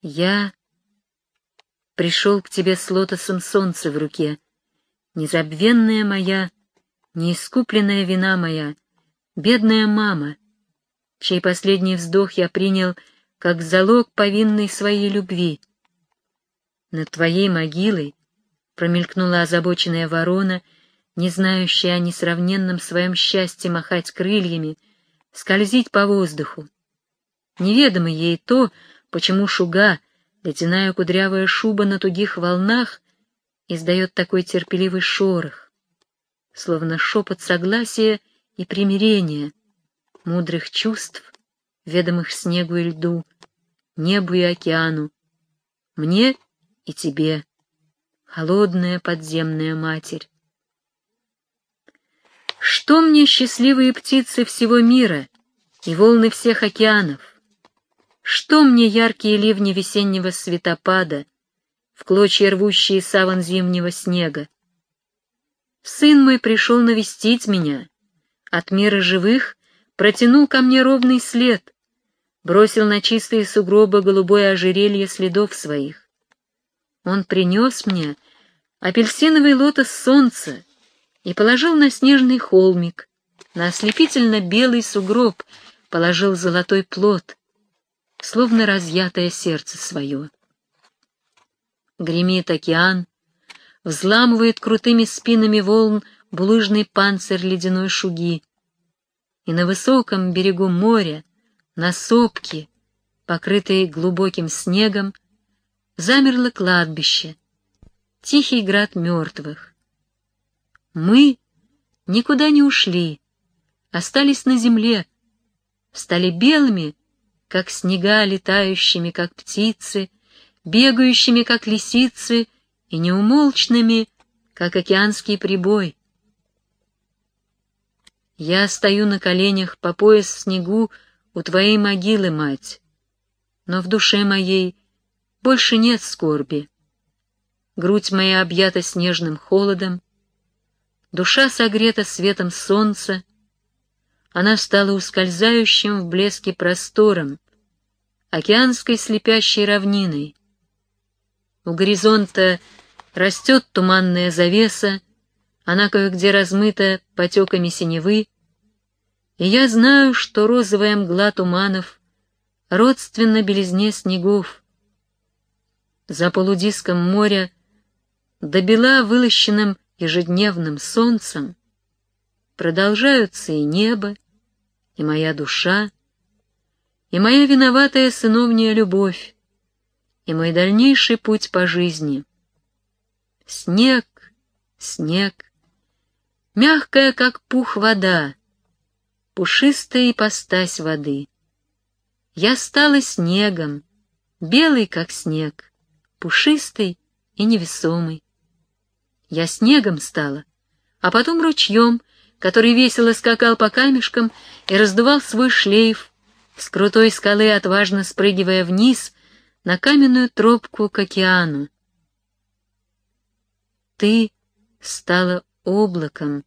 Я пришел к тебе с лотосом солнца в руке, незабвенная моя, неискупленная вина моя, бедная мама, чей последний вздох я принял как залог повинной своей любви. Над твоей могилой промелькнула озабоченная ворона, не знающая о несравненном своем счастье махать крыльями, скользить по воздуху. Неведомо ей то, почему шуга, ледяная кудрявая шуба на тугих волнах, издает такой терпеливый шорох, словно шепот согласия и примирения, мудрых чувств, ведомых снегу и льду, небу и океану, мне и тебе, холодная подземная матерь. Что мне счастливые птицы всего мира и волны всех океанов? Что мне яркие ливни весеннего светопада, в клочья рвущие саван зимнего снега? Сын мой пришел навестить меня, от мира живых протянул ко мне ровный след, бросил на чистые сугробы голубое ожерелье следов своих. Он принес мне апельсиновый лотос солнца и положил на снежный холмик, на ослепительно белый сугроб положил золотой плод, словно разъятое сердце свое. Гремит океан, взламывает крутыми спинами волн булыжный панцирь ледяной шуги, и на высоком берегу моря, на сопке, покрытой глубоким снегом, замерло кладбище, тихий град мертвых. Мы никуда не ушли, остались на земле, стали белыми, как снега, летающими, как птицы, бегающими, как лисицы, и неумолчными, как океанский прибой. Я стою на коленях по пояс в снегу у твоей могилы, мать, но в душе моей больше нет скорби. Грудь моя объята снежным холодом, душа согрета светом солнца, она стала ускользающим в блеске простором, океанской слепящей равниной. У горизонта растет туманная завеса, она кое-где размыта потеками синевы, и я знаю, что розовая мгла туманов родственна белизне снегов. За полудиском моря, до бела вылощенным ежедневным солнцем, продолжаются и небо, и моя душа, и моя виноватая сыновняя любовь, и мой дальнейший путь по жизни. Снег, снег, мягкая, как пух вода, пушистая ипостась воды. Я стала снегом, белый, как снег, пушистый и невесомый. Я снегом стала, а потом ручьем, который весело скакал по камешкам и раздувал свой шлейф, с крутой скалы отважно спрыгивая вниз на каменную тропку к океану. Ты стала облаком,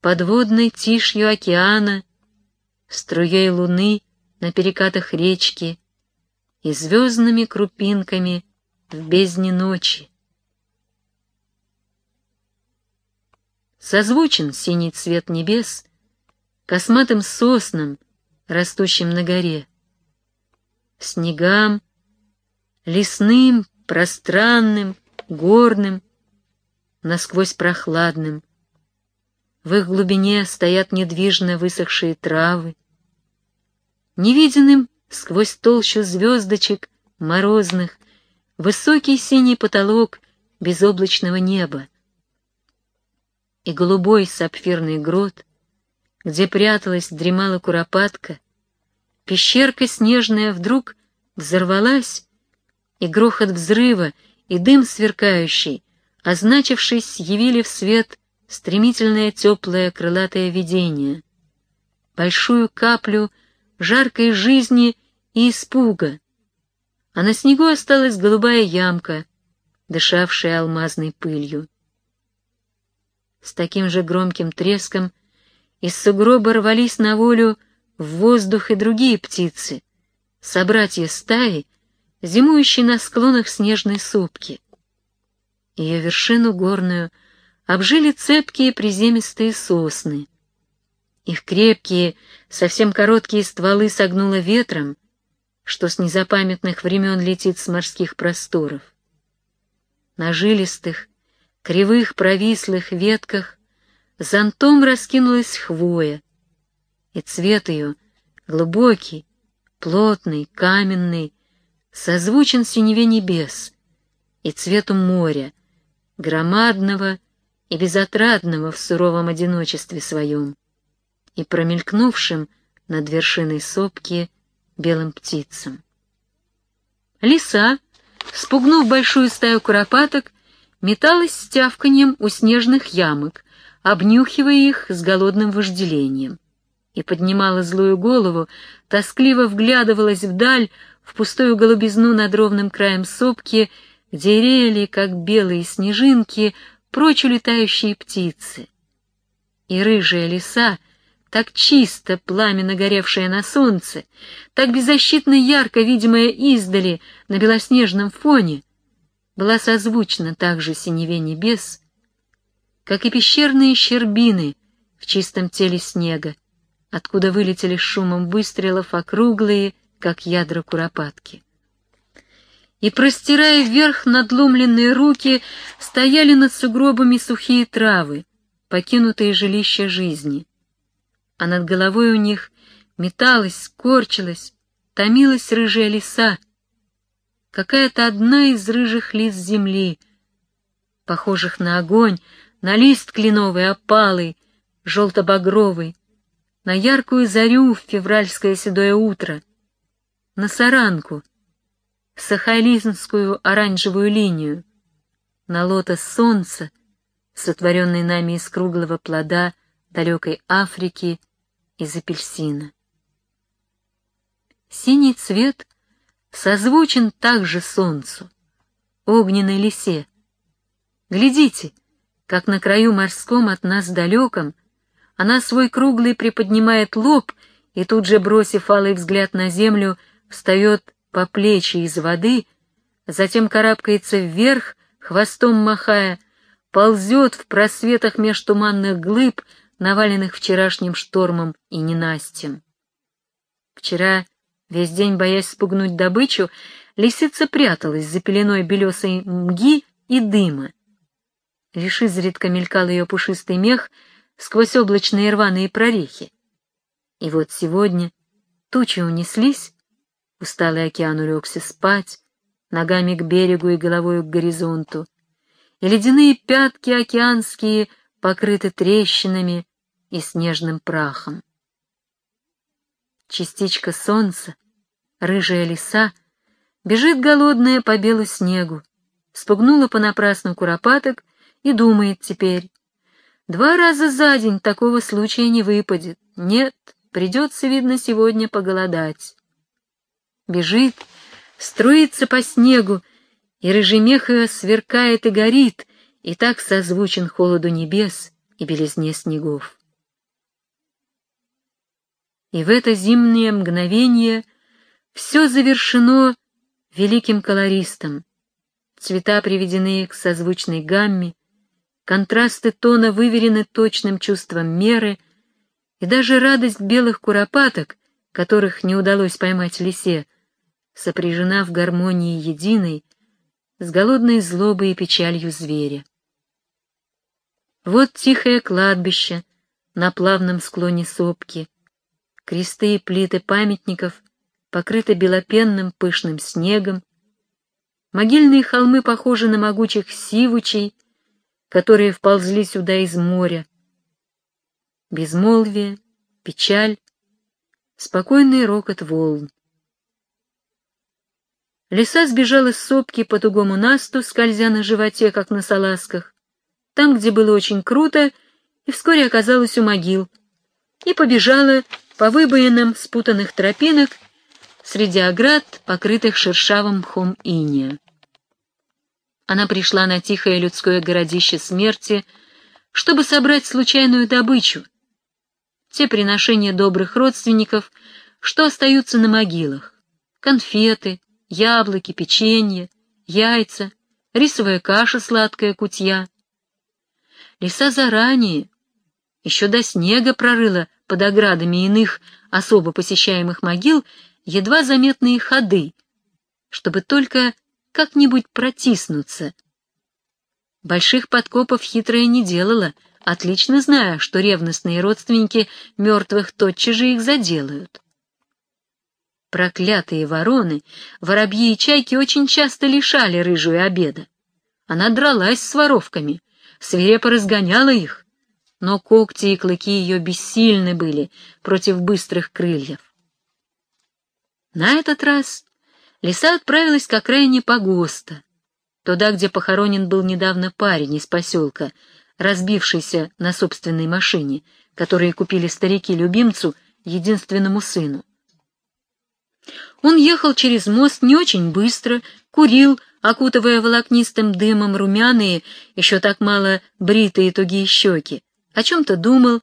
подводной тишью океана, струей луны на перекатах речки и звездными крупинками в бездне ночи. Созвучен синий цвет небес косматым соснам, растущим на горе, снегам, лесным, пространным, горным, насквозь прохладным. В их глубине стоят недвижно высохшие травы. Невиденным сквозь толщу звездочек морозных высокий синий потолок безоблачного неба и голубой сапфирный грот, где пряталась, дремала куропатка, пещерка снежная вдруг взорвалась, и грохот взрыва, и дым сверкающий означившись, явили в свет стремительное теплое крылатое видение, большую каплю жаркой жизни и испуга, а на снегу осталась голубая ямка, дышавшая алмазной пылью. С таким же громким треском из сугроба рвались на волю в воздух и другие птицы, собратья стаи, зимующей на склонах снежной сопки. Ее вершину горную обжили цепкие приземистые сосны. Их крепкие, совсем короткие стволы согнуло ветром, что с незапамятных времен летит с морских просторов. На жилистых, кривых провислых ветках зонтом раскинулась хвоя, и цвет ее, глубокий, плотный, каменный, созвучен синеве небес и цвету моря, громадного и безотрадного в суровом одиночестве своем, и промелькнувшим над вершиной сопки белым птицам. Лиса, спугнув большую стаю куропаток, металась с тявканьем у снежных ямок, обнюхивая их с голодным вожделением, и поднимала злую голову, тоскливо вглядывалась вдаль, в пустую голубизну над ровным краем сопки, где реяли, как белые снежинки, прочь улетающие птицы. И рыжая лиса, так чисто пламенно горевшая на солнце, так беззащитно ярко видимая издали на белоснежном фоне, была созвучна также синеве небес, как и пещерные щербины в чистом теле снега, откуда вылетели шумом выстрелов округлые, как ядра куропатки. И, простирая вверх надломленные руки, стояли над сугробами сухие травы, покинутые жилища жизни. А над головой у них металась, скорчилась, томилась рыжая лиса, какая-то одна из рыжих лис земли, похожих на огонь, на лист кленовый, опалый, желто-багровый, на яркую зарю в февральское седое утро, на Саранку, Сахалинскую оранжевую линию, на лотос солнца, сотворенный нами из круглого плода далекой Африки, из апельсина. Синий цвет созвучен также солнцу, огненной лисе. Глядите, как на краю морском от нас далеком она свой круглый приподнимает лоб и тут же, бросив алый взгляд на землю, встает по плечи из воды, затем карабкается вверх, хвостом махая, ползет в просветах меж туманных глыб, наваленных вчерашним штормом и ненастьем. Вчера, весь день боясь спугнуть добычу, лисица пряталась за пеленой белесой мги и дыма. Лишь изредка мелькал ее пушистый мех сквозь облачные рваные прорехи. И вот сегодня тучи унеслись, Усталый океан улегся спать, ногами к берегу и головой к горизонту, и ледяные пятки океанские покрыты трещинами и снежным прахом. Частичка солнца, рыжая лиса, бежит голодная по белу снегу, спугнула понапрасну куропаток и думает теперь, два раза за день такого случая не выпадет, нет, придется, видно, сегодня поголодать. Бежит, струится по снегу, и рыжий мех ее сверкает и горит, и так созвучен холоду небес и белизне снегов. И в это зимнее мгновение все завершено великим колористом, цвета приведены к созвучной гамме, контрасты тона выверены точным чувством меры, и даже радость белых куропаток, которых не удалось поймать лисе, сопряжена в гармонии единой с голодной злобой и печалью зверя. Вот тихое кладбище на плавном склоне сопки, кресты и плиты памятников покрыты белопенным пышным снегом, могильные холмы похожи на могучих сивучей, которые вползли сюда из моря. Безмолвие, печаль, спокойный рокот волн. Лиса сбежала с сопки по тугому насту, скользя на животе, как на салазках, там, где было очень круто, и вскоре оказалась у могил, и побежала по выбоинам спутанных тропинок среди оград, покрытых шершавым мхом иния. Она пришла на тихое людское городище смерти, чтобы собрать случайную добычу, те приношения добрых родственников, что остаются на могилах, конфеты, яблоки, печенье, яйца, рисовая каша сладкая кутья. Лиса заранее, еще до снега прорыла под оградами иных особо посещаемых могил едва заметные ходы, чтобы только как-нибудь протиснуться. Больших подкопов хитрая не делала, отлично зная, что ревностные родственники мертвых тотчас же их заделают. Проклятые вороны, воробьи и чайки очень часто лишали рыжую обеда. Она дралась с воровками, свирепо разгоняла их, но когти и клыки ее бессильны были против быстрых крыльев. На этот раз лиса отправилась к окраине погоста, туда, где похоронен был недавно парень из поселка, разбившийся на собственной машине, которые купили старики-любимцу, единственному сыну. Он ехал через мост не очень быстро, курил, окутывая волокнистым дымом румяные, еще так мало бритые тугие щеки, о чем-то думал.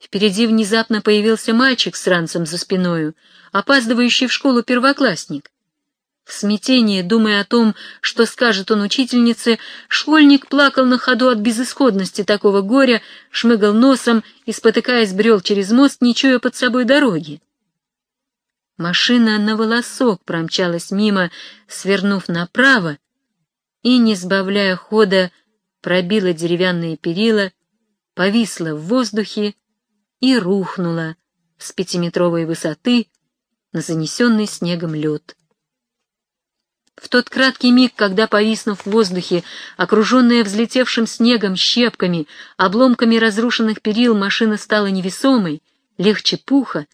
Впереди внезапно появился мальчик с ранцем за спиною, опаздывающий в школу первоклассник. В смятении, думая о том, что скажет он учительнице, школьник плакал на ходу от безысходности такого горя, шмыгал носом и, спотыкаясь, брел через мост, не чуя под собой дороги. Машина на волосок промчалась мимо, свернув направо, и, не сбавляя хода, пробила деревянные перила, повисла в воздухе и рухнула с пятиметровой высоты на занесенный снегом лед. В тот краткий миг, когда, повиснув в воздухе, окруженная взлетевшим снегом, щепками, обломками разрушенных перил, машина стала невесомой, легче пуха,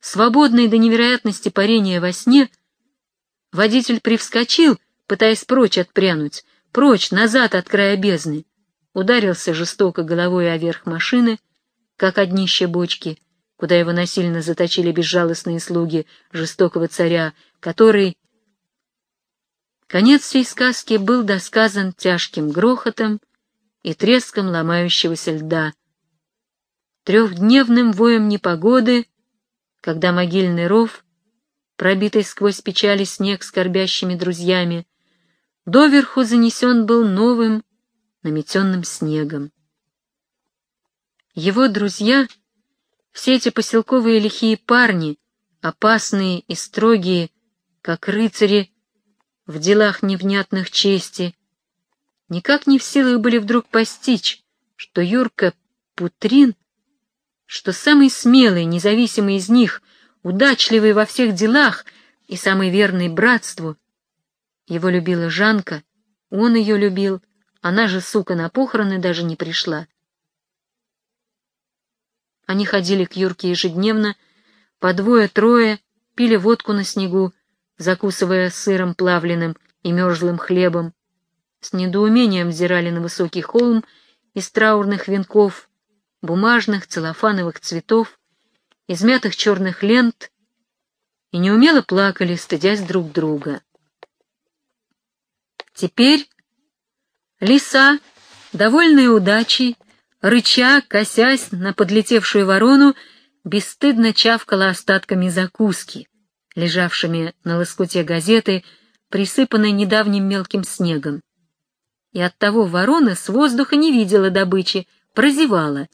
свободной до невероятности парения во сне, водитель привскочил, пытаясь прочь отпрянуть, прочь, назад от края бездны, ударился жестоко головой о верх машины, как о днище бочки, куда его насильно заточили безжалостные слуги жестокого царя, который Конец всей сказки был досказан тяжким грохотом и треском ломающегося льда, трехдневным воем непогоды, когда могильный ров, пробитый сквозь печали снег скорбящими друзьями, доверху занесен был новым, наметенным снегом. Его друзья, все эти поселковые лихие парни, опасные и строгие, как рыцари, в делах невнятных чести, никак не в силах были вдруг постичь, что Юрка Путрин, что самый смелый, независимый из них, удачливый во всех делах и самый верный братству, его любила Жанка, он ее любил, она же, сука, на похороны даже не пришла. Они ходили к Юрке ежедневно, по двое-трое, пили водку на снегу, закусывая сыром плавленым и мерзлым хлебом, с недоумением взирали на высокий холм из траурных венков, бумажных целлофановых цветов, измятых черных лент и неумело плакали, стыдясь друг друга. Теперь лиса, довольная удачей, рыча, косясь на подлетевшую ворону, бесстыдно чавкала остатками закуски, лежавшими на лоскуте газеты, присыпанной недавним мелким снегом. И оттого ворона с воздуха не видела добычи, прозевала.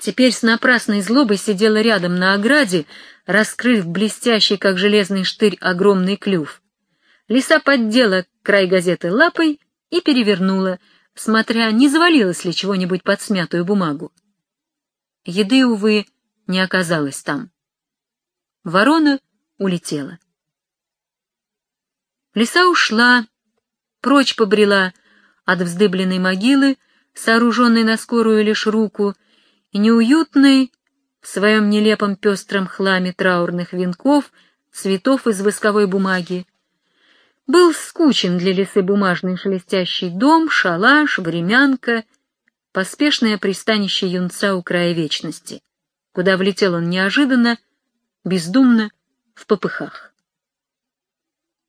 Теперь с напрасной злобой сидела рядом на ограде, раскрыв блестящий, как железный штырь, огромный клюв. Лиса поддела край газеты лапой и перевернула, смотря, не завалилось ли чего-нибудь под смятую бумагу. Еды, увы, не оказалось там. Ворона улетела. Лиса ушла, прочь побрела от вздыбленной могилы, сооруженной на скорую лишь руку, и неуютной в своем нелепом пестром хламе траурных венков, цветов из восковой бумаги. Был скучен для лисы бумажный шелестящий дом, шалаш, времянка, поспешное пристанище юнца у края вечности, куда влетел он неожиданно, бездумно, в попыхах.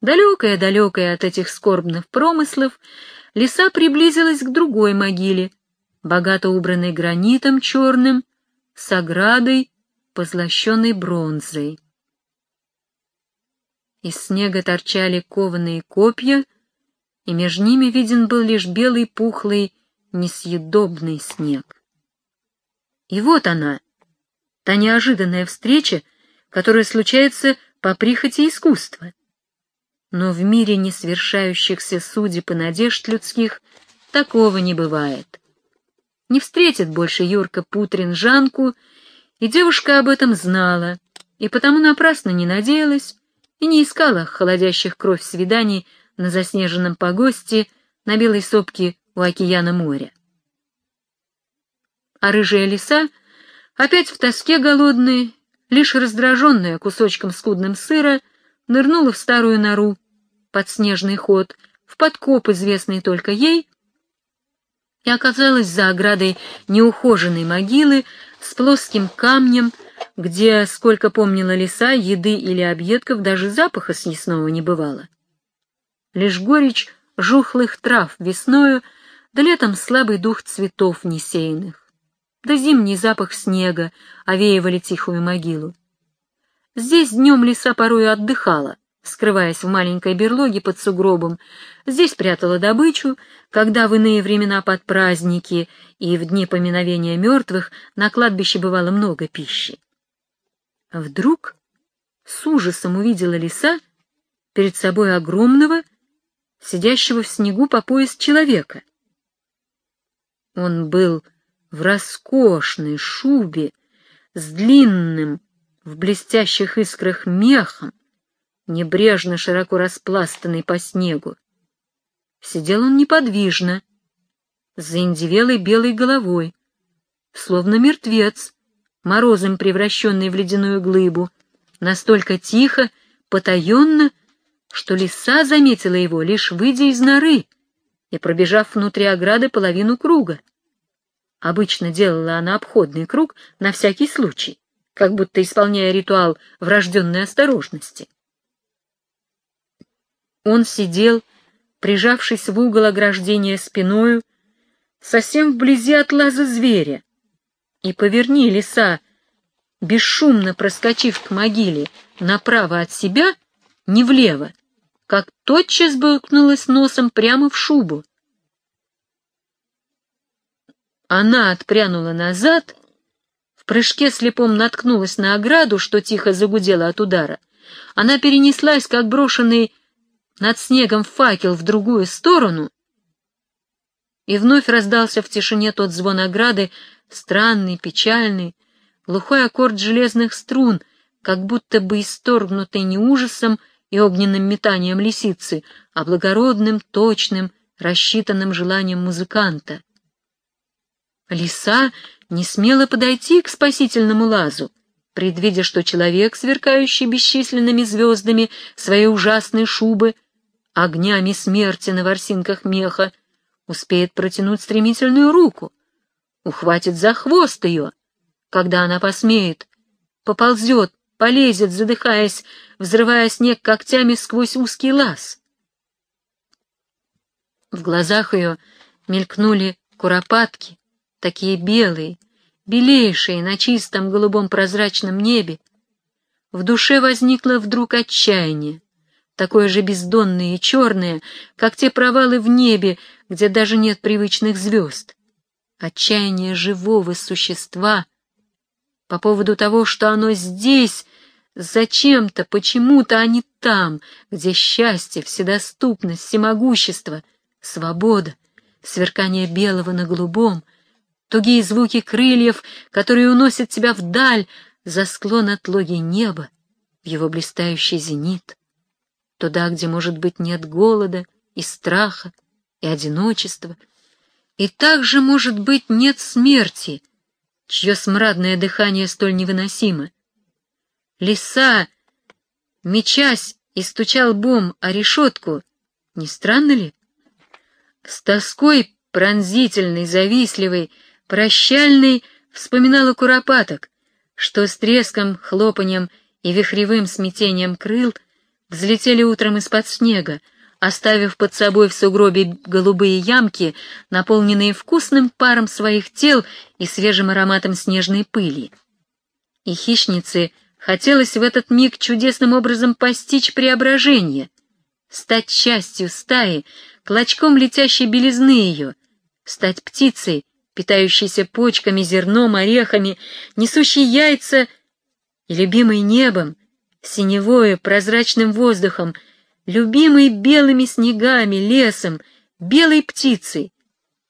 Далекая-далекая от этих скорбных промыслов, лиса приблизилась к другой могиле, богато убранной гранитом черным, с оградой, позлощенной бронзой. Из снега торчали кованые копья, и между ними виден был лишь белый пухлый, несъедобный снег. И вот она, та неожиданная встреча, которая случается по прихоти искусства. Но в мире несвершающихся судеб и надежд людских такого не бывает. Не встретит больше Юрка Путрин Жанку, и девушка об этом знала, и потому напрасно не надеялась, и не искала холодящих кровь свиданий на заснеженном погосте на белой сопке у океана моря. А рыжая лиса, опять в тоске голодная, лишь раздраженная кусочком скудным сыра, нырнула в старую нору, под снежный ход, в подкоп, известный только ей, и оказалась за оградой неухоженной могилы с плоским камнем, где, сколько помнила лиса, еды или объедков даже запаха съестного не бывало. Лишь горечь жухлых трав весною, да летом слабый дух цветов несеянных, да зимний запах снега овеивали тихую могилу. Здесь днем лиса порою отдыхала, скрываясь в маленькой берлоге под сугробом, здесь прятала добычу, когда в иные времена под праздники и в дни поминовения мертвых на кладбище бывало много пищи. Вдруг с ужасом увидела лиса перед собой огромного, сидящего в снегу по пояс человека. Он был в роскошной шубе с длинным, в блестящих искрах мехом, небрежно широко распластанный по снегу. Сидел он неподвижно, с заиндевелой белой головой, словно мертвец, морозом превращенный в ледяную глыбу, настолько тихо, потаенно, что лиса заметила его, лишь выйдя из норы и пробежав внутри ограды половину круга. Обычно делала она обходный круг на всякий случай, как будто исполняя ритуал врожденной осторожности. Он сидел, прижавшись в угол ограждения спиною, совсем вблизи от лаза зверя, и поверни лиса, бесшумно проскочив к могиле направо от себя, не влево, как тотчас бы уткнулась носом прямо в шубу. Она отпрянула назад, в прыжке слепом наткнулась на ограду, что тихо загудела от удара. Она перенеслась, как брошенный над снегом факел в другую сторону, и вновь раздался в тишине тот звон ограды, странный, печальный, глухой аккорд железных струн, как будто бы исторгнутый не ужасом и огненным метанием лисицы, а благородным, точным, рассчитанным желанием музыканта. Лиса не смела подойти к спасительному лазу, предвидя, что человек, сверкающий бесчисленными звездами своей ужасной шубы, огнями смерти на ворсинках меха, успеет протянуть стремительную руку, ухватит за хвост ее, когда она посмеет, поползет, полезет, задыхаясь, взрывая снег когтями сквозь узкий лаз. В глазах ее мелькнули куропатки, такие белые, белейшие на чистом голубом прозрачном небе. В душе возникло вдруг отчаяние, такое же бездонное и черное, как те провалы в небе, где даже нет привычных звезд отчаяние живого существа по поводу того, что оно здесь, зачем-то, почему-то, а не там, где счастье, вседоступность, всемогущество, свобода, сверкание белого на голубом, тугие звуки крыльев, которые уносят тебя вдаль за склон отлоги неба, в его блистающий зенит, туда, где, может быть, нет голода и страха и одиночества, и также, может быть, нет смерти, чье смрадное дыхание столь невыносимо. Лиса, мечась и стучал бом о решетку, не странно ли? С тоской пронзительной, завистливой, прощальной вспоминала куропаток, что с треском, хлопанием и вихревым смятением крыл взлетели утром из-под снега, оставив под собой в сугробе голубые ямки, наполненные вкусным паром своих тел и свежим ароматом снежной пыли. И хищницы Хотелось в этот миг чудесным образом постичь преображение, стать частью стаи, клочком летящей белизны ее, стать птицей, питающейся почками, зерном, орехами, несущей яйца и любимой небом, синевое, прозрачным воздухом, любимой белыми снегами, лесом, белой птицей,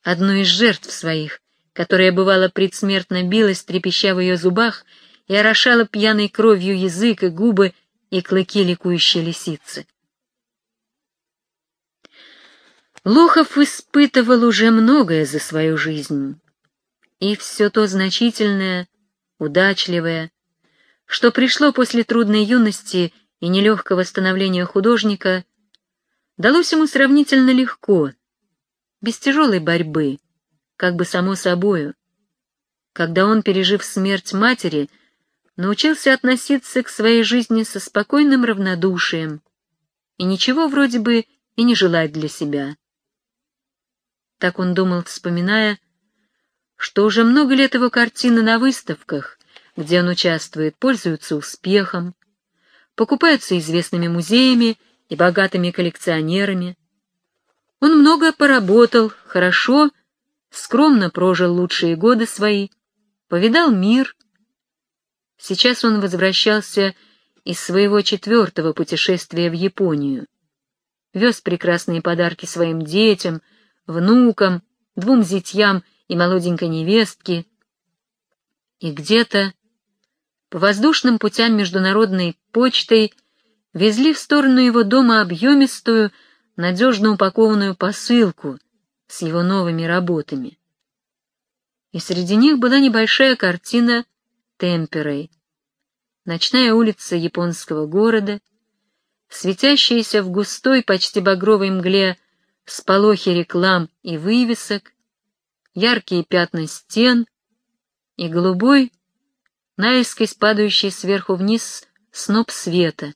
одной из жертв своих, которая бывала предсмертно билась, трепеща в ее зубах, и орошала пьяной кровью язык и губы и клыки ликующей лисицы. Лохов испытывал уже многое за свою жизнь, и все то значительное, удачливое, что пришло после трудной юности и нелегкого становления художника, далось ему сравнительно легко, без тяжелой борьбы, как бы само собою, когда он, пережив смерть матери, научился относиться к своей жизни со спокойным равнодушием и ничего вроде бы и не желать для себя. Так он думал, вспоминая, что уже много лет его картины на выставках, где он участвует, пользуются успехом, покупаются известными музеями и богатыми коллекционерами. Он много поработал, хорошо, скромно прожил лучшие годы свои, повидал мир. Сейчас он возвращался из своего четвертого путешествия в Японию. Вез прекрасные подарки своим детям, внукам, двум зятьям и молоденькой невестке. И где-то по воздушным путям международной почтой везли в сторону его дома объемистую, надежно упакованную посылку с его новыми работами. И среди них была небольшая картина темперой. Ночная улица японского города, светящаяся в густой, почти багровой мгле сполохи реклам и вывесок, яркие пятна стен и голубой, наискось падающий сверху вниз сноп света.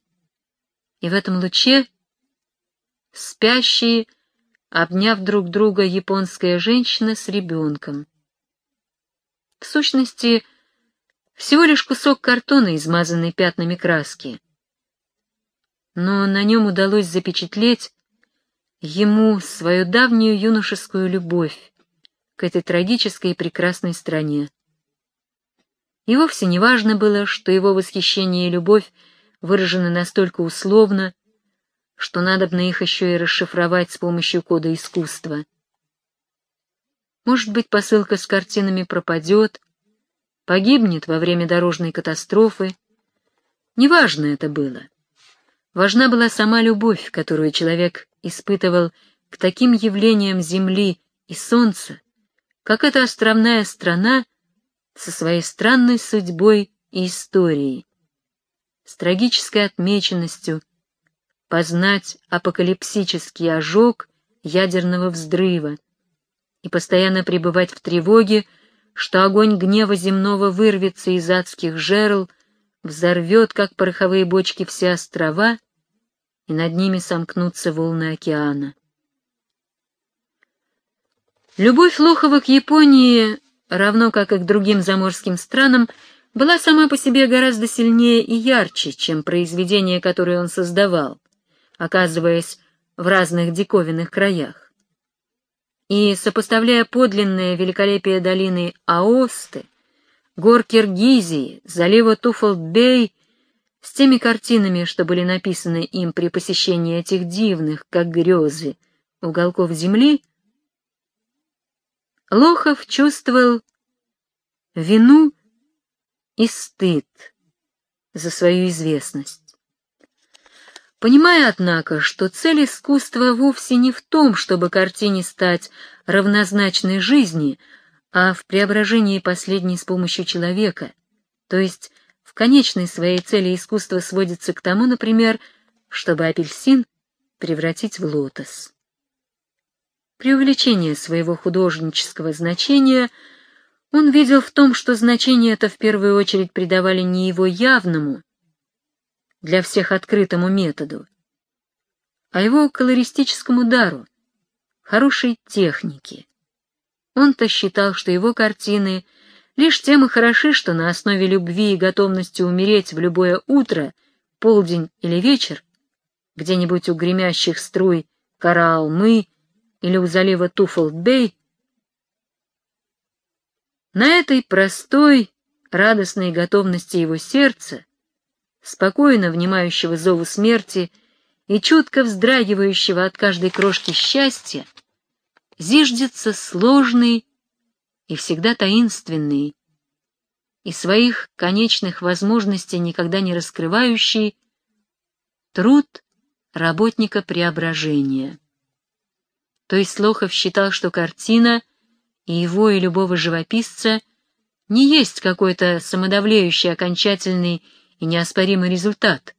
И в этом луче спящие, обняв друг друга японская женщина с ребенком. В сущности, всего лишь кусок картона, измазанный пятнами краски. Но на нем удалось запечатлеть ему свою давнюю юношескую любовь к этой трагической и прекрасной стране. И вовсе не важно было, что его восхищение и любовь выражены настолько условно, что надо на их еще и расшифровать с помощью кода искусства. Может быть, посылка с картинами пропадет, погибнет во время дорожной катастрофы. Неважно это было. Важна была сама любовь, которую человек испытывал к таким явлениям Земли и Солнца, как эта островная страна со своей странной судьбой и историей, с трагической отмеченностью, познать апокалипсический ожог ядерного взрыва и постоянно пребывать в тревоге, что огонь гнева земного вырвется из адских жерл, взорвет, как пороховые бочки, все острова, и над ними сомкнутся волны океана. Любовь Лохова к Японии равно как и к другим заморским странам, была сама по себе гораздо сильнее и ярче, чем произведения, которые он создавал, оказываясь в разных диковинных краях. И, сопоставляя подлинное великолепие долины Аосты, гор Киргизии, залива Туфолд-Бей с теми картинами, что были написаны им при посещении этих дивных, как грезы, уголков земли, Лохов чувствовал вину и стыд за свою известность. Понимая, однако, что цель искусства вовсе не в том, чтобы картине стать равнозначной жизни, а в преображении последней с помощью человека, то есть в конечной своей цели искусство сводится к тому, например, чтобы апельсин превратить в лотос. Преувеличение своего художнического значения он видел в том, что значение это в первую очередь придавали не его явному, для всех открытому методу, а его колористическому дару, хорошей технике. Он-то считал, что его картины лишь тем и хороши, что на основе любви и готовности умереть в любое утро, полдень или вечер, где-нибудь у гремящих струй Караалмы или у залива Туфолдбей, на этой простой, радостной готовности его сердца, спокойно внимающего зову смерти и чутко вздрагивающего от каждой крошки счастья, зиждется сложный и всегда таинственный, и своих конечных возможностей никогда не раскрывающий труд работника преображения. То есть Лохов считал, что картина и его, и любого живописца не есть какой-то самодавлеющий, окончательный и неоспоримый результат,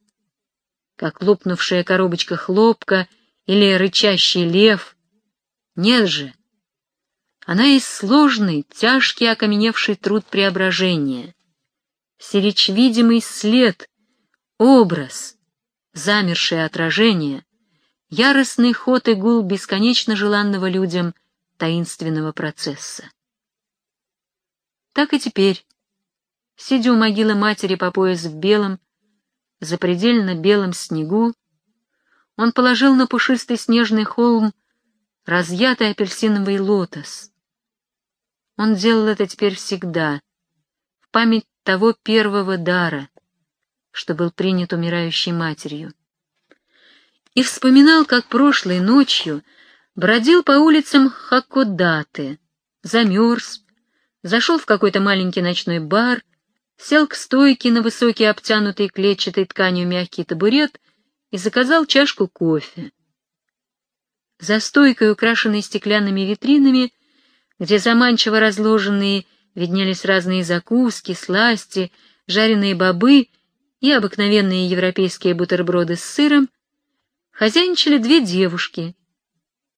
как лопнувшая коробочка хлопка или рычащий лев. Нет же, она есть сложный, тяжкий, окаменевший труд преображения, сиречь видимый след, образ, замершее отражение, яростный ход и гул бесконечно желанного людям таинственного процесса. Так и теперь, сидя у могилы матери по пояс в белом, запредельно белом снегу, он положил на пушистый снежный холм разъятый апельсиновый лотос. Он делал это теперь всегда, в память того первого дара, что был принят умирающей матерью. И вспоминал, как прошлой ночью бродил по улицам Хакодаты, замерз, зашел в какой-то маленький ночной бар, сел к стойке на высокий обтянутый клетчатой тканью мягкий табурет и заказал чашку кофе. За стойкой, украшенной стеклянными витринами, где заманчиво разложенные виднелись разные закуски, сласти, жареные бобы и обыкновенные европейские бутерброды с сыром, хозяйничали две девушки